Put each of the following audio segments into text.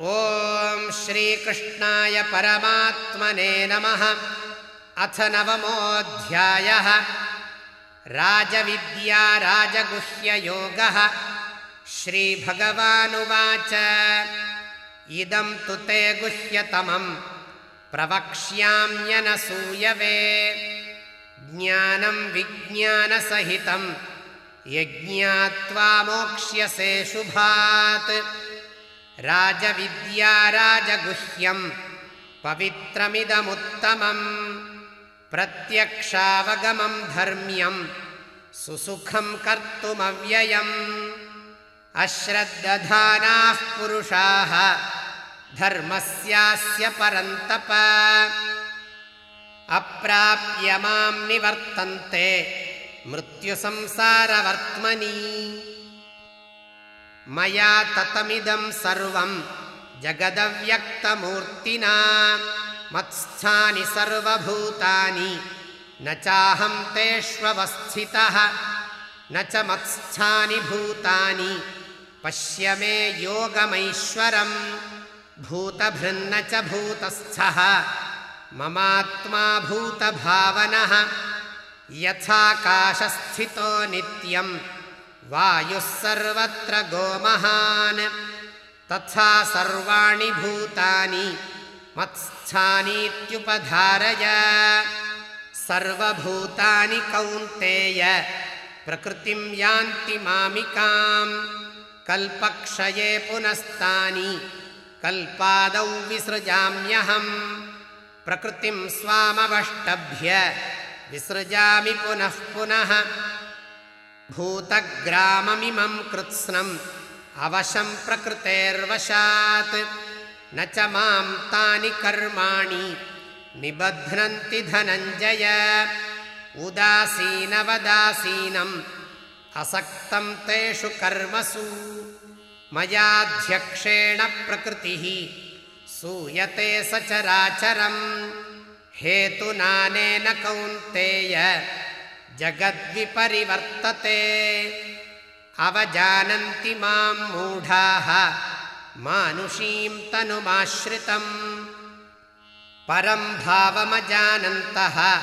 ॐ श्रीकृष्णाय परमात्मने नमः। अथ नवमोऽध्यायः। राजविद्या राजगुह्ययोगः श्रीभगवानुवाच। इदं तु ते गुह्यतमम् प्रवक्ष्याम्यनसूयवे ज्ञानं विज्ञानसहितं। यज्ञात्वा मोक्ष्यसे शुभात् राजविद्या राजगुह्यम् पवित्रमिदमुत्तमम् प्रत्यक्षावगमम् धर्म्यम् सुसुखम् कर्तुमव्ययम् अश्रद्दधानाः पुरुषाः धर्मस्यास्य परन्तप अप्राप्य माम् निवर्तन्ते मृत्युसंसारवर्त्मनि मया ततमिदं सर्वं जगदव्यक्तमूर्तिना। मत्स्थानि सर्वभूतानि न चाहं तेष्वस्थितः न च मत्स्थानि भूतानि। पश्य मे योगमैश्वरम् भूतभृन्न च भूतस्थः। ममात्मा भूतभावनः यथाकाशस्थितो नित्यम् वायुः सर्वत्र गोमहान्। तथा सर्वाणि भूतानि मत्स्थानीत्युपधारय। सर्वभूतानि कौन्तेय प्रकृतिं यान्ति मामिकाम्। कल्पक्षये पुनस्तानि कल्पादौ विसृजाम्यहम्। प्रकृतिं स्वामवष्टभ्य विसृजामि पुनः पुनः भूतग्राममिमं कृत्स्नम् अवशं प्रकृतेर्वशात्। न च मां तानि कर्माणि निबध्नन्ति धनञ्जय। उदासीनवदासीनम् असक्तं तेषु कर्मसु। मयाध्यक्षेण प्रकृतिः सूयते सचराचरम्। हेतुनानेन कौन्तेय जगद्विपरिवर्तते। अवजानन्ति मां मूढाः मानुषीं तनुमाश्रितम्। परं भावमजानन्तः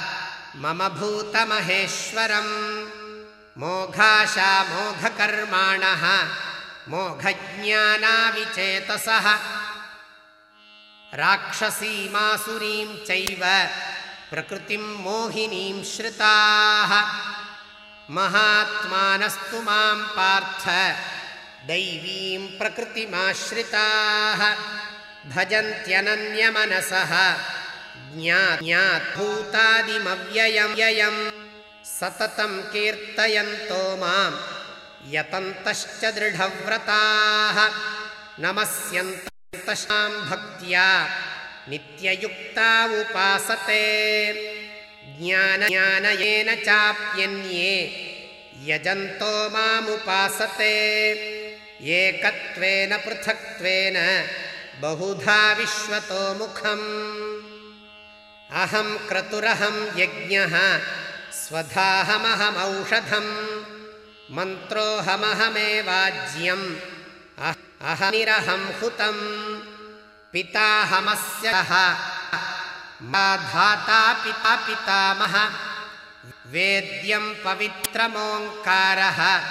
मम भूतमहेश्वरम्। मोघाशामोघकर्माणः मोघज्ञानाविचेतसः। राक्षसीमासुरीं चैव प्रकृतिं मोहिनीं श्रिताः। महात्मानस्तु मां पार्थ दैवीं प्रकृतिमाश्रिताः। भजन्त्यनन्यमनसः ज्ञाज्ञाभूतादिमव्ययं व्ययम् सततं कीर्तयन्तो मां यतन्तश्च दृढव्रताः। नमस्यन्तशां भक्त्या नित्ययुक्ता उपासते ज्ञानज्ञानयेन चाप्यन्ये यजन्तो मामुपासते। एकत्वेन पृथक्त्वेन बहुधा विश्वतो मुखम्। अहं क्रतुरहं यज्ञः स्वधाहमहमौषधम्। मन्त्रोऽहमहमेवाज्यम् अहनिरहं हुतम् पिताहमस्य धाता पिता पितामह। वेद्यं पवित्रमोङ्कारः।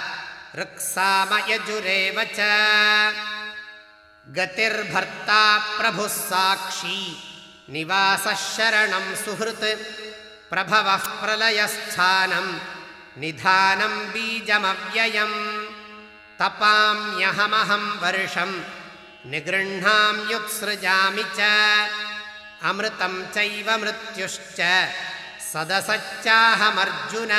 ऋक्सामयजुरेव च। गतिर्भर्ता प्रभुः साक्षी। निवासः शरणं सुहृत्। प्रभवः प्रलयस्थानं। निधानं बीजमव्ययम्। तपाम्यहमहं वर्षं निगृह्णाम्युत्सृजामि च। अमृतं चैव मृत्युश्च। सदसच्चाहमर्जुन।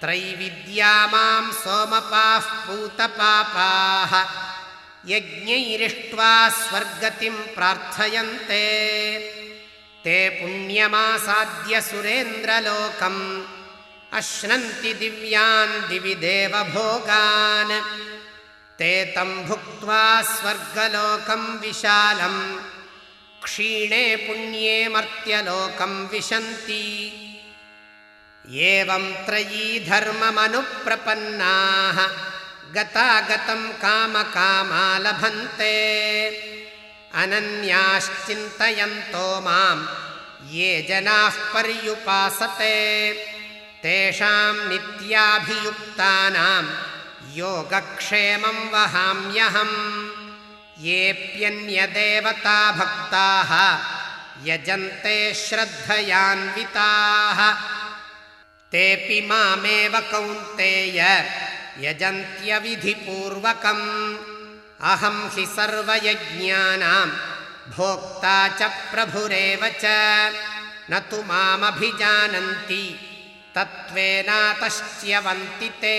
त्रैविद्या मां सोमपाः पूतपापाः। यज्ञैरिष्ट्वा स्वर्गतिं प्रार्थयन्ते। ते पुण्यमासाद्य सुरेन्द्रलोकम्। अश्नन्ति दिव्यान् दिवि देवभोगान् ते तं भुक्त्वा स्वर्गलोकं विशालम् क्षीणे पुण्ये मर्त्यलोकं विशन्ति। एवं त्रयी धर्ममनुप्रपन्नाः गतागतं कामकामा लभन्ते अनन्याश्चिन्तयन्तो माम् ये जनाः पर्युपासते। तेषां नित्याभियुक्तानां योगक्षेमं वहाम्यहम्। येऽप्यन्यदेवता भक्ताः यजन्ते श्रद्धयान्विताः। तेऽपि मामेव कौन्तेय यजन्त्यविधिपूर्वकम्। अहं हि सर्वयज्ञानां भोक्ता च प्रभुरेव च। न तु मामभिजानन्ति तत्त्वेनातश्च्यवन्ति ते